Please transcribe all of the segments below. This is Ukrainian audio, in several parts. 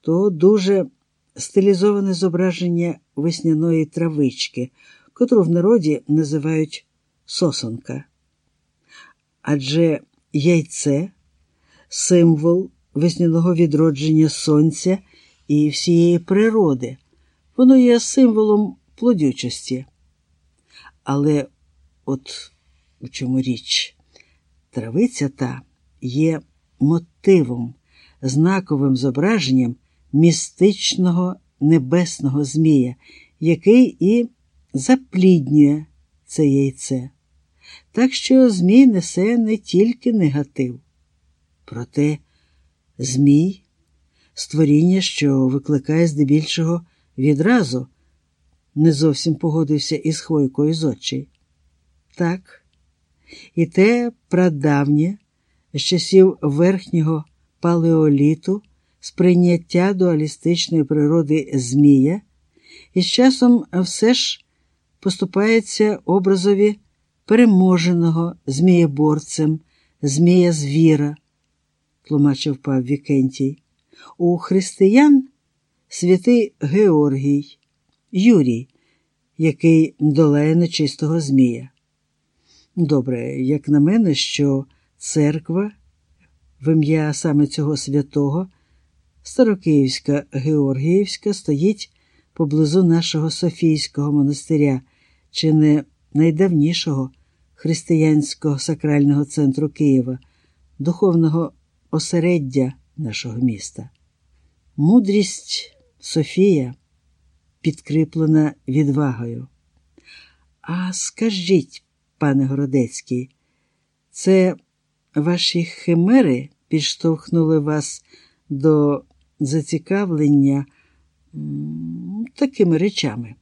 то дуже стилізоване зображення весняної травички, котру в народі називають сосонка. Адже яйце символ весняного відродження сонця і всієї природи, воно є символом плодючості. Але от у чому річ, травиця та є мотивом, знаковим зображенням містичного небесного змія, який і запліднює це яйце. Так що Змій несе не тільки негатив. Проте Змій створіння, що викликає здебільшого відразу, не зовсім погодився із Хвойкою з очей. Так, і те прадавнє з часів верхнього палеоліту сприйняття дуалістичної природи Змія, і з часом все ж поступається образові переможеного змієборцем, змія звіра, тлумачив пав Вікентій. У християн святий Георгій, Юрій, який долає нечистого Змія. Добре, як на мене, що церква в ім'я саме цього святого, Старокиївська Георгіївська, стоїть поблизу нашого Софійського монастиря, чи не найдавнішого християнського сакрального центру Києва, духовного осереддя нашого міста. Мудрість Софія підкріплена відвагою. А скажіть, пане Городецький, це ваші химери підштовхнули вас до зацікавлення такими речами?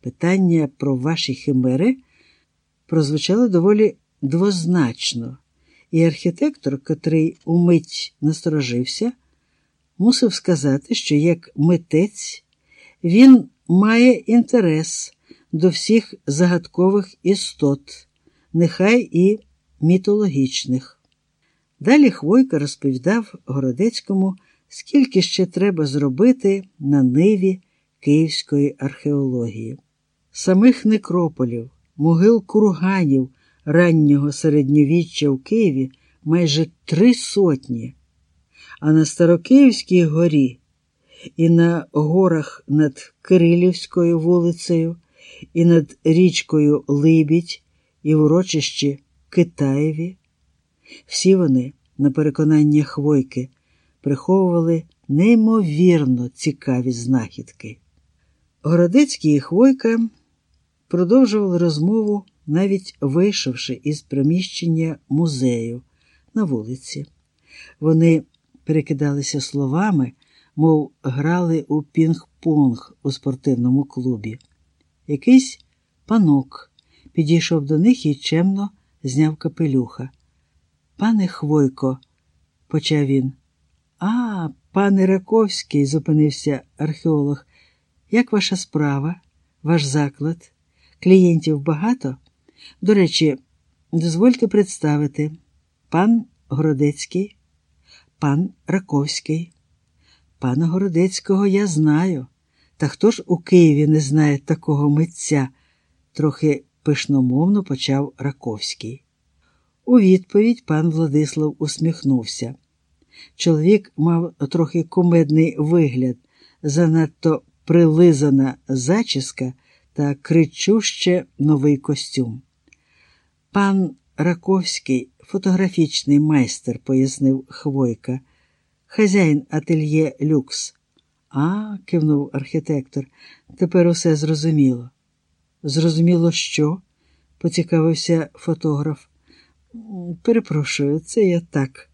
Питання про ваші химери прозвучало доволі двозначно, і архітектор, котрий умить насторожився, мусив сказати, що як митець він має інтерес до всіх загадкових істот, нехай і мітологічних. Далі Хвойка розповідав Городецькому, скільки ще треба зробити на ниві київської археології. Самих некрополів, могил курганів раннього середньовіччя в Києві майже три сотні, а на Старокиївській горі і на горах над Кирилівською вулицею, і над річкою Либідь, і в урочищі Китаєві. Всі вони, на переконання Хвойки, приховували неймовірно цікаві знахідки. Городецький і Хвойка продовжували розмову, навіть вийшовши із приміщення музею на вулиці. Вони перекидалися словами, мов грали у пінг-понг у спортивному клубі. Якийсь панок підійшов до них і чемно зняв капелюха. Пане Хвойко, почав він. А, пане Раковський, зупинився археолог. Як ваша справа, ваш заклад? Клієнтів багато? До речі, дозвольте представити пан Городецький, пан Раковський. Пана Городецького я знаю. Та хто ж у Києві не знає такого митця? трохи пишномовно почав Раковський. У відповідь пан Владислав усміхнувся. Чоловік мав трохи кумедний вигляд, занадто прилизана зачіска та кричуще новий костюм. Пан Раковський, фотографічний майстер, пояснив Хвойка, хазяїн ательє люкс. А, кивнув архітектор, тепер усе зрозуміло. Зрозуміло, що? поцікавився фотограф. Перепрошую, це я так.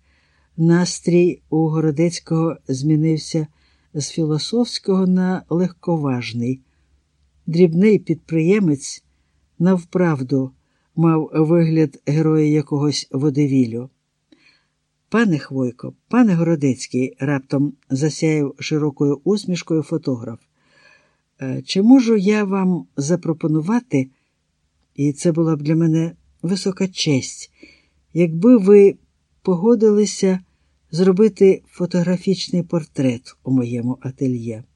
Настрій у Городецького змінився з філософського на легковажний. Дрібний підприємець навправду мав вигляд героя якогось водевілю. Пане Хвойко, пане Городецький, раптом засяяв широкою усмішкою фотограф. «Е, чи можу я вам запропонувати, і це була б для мене висока честь, якби ви погодилися зробити фотографічний портрет у моєму ательє.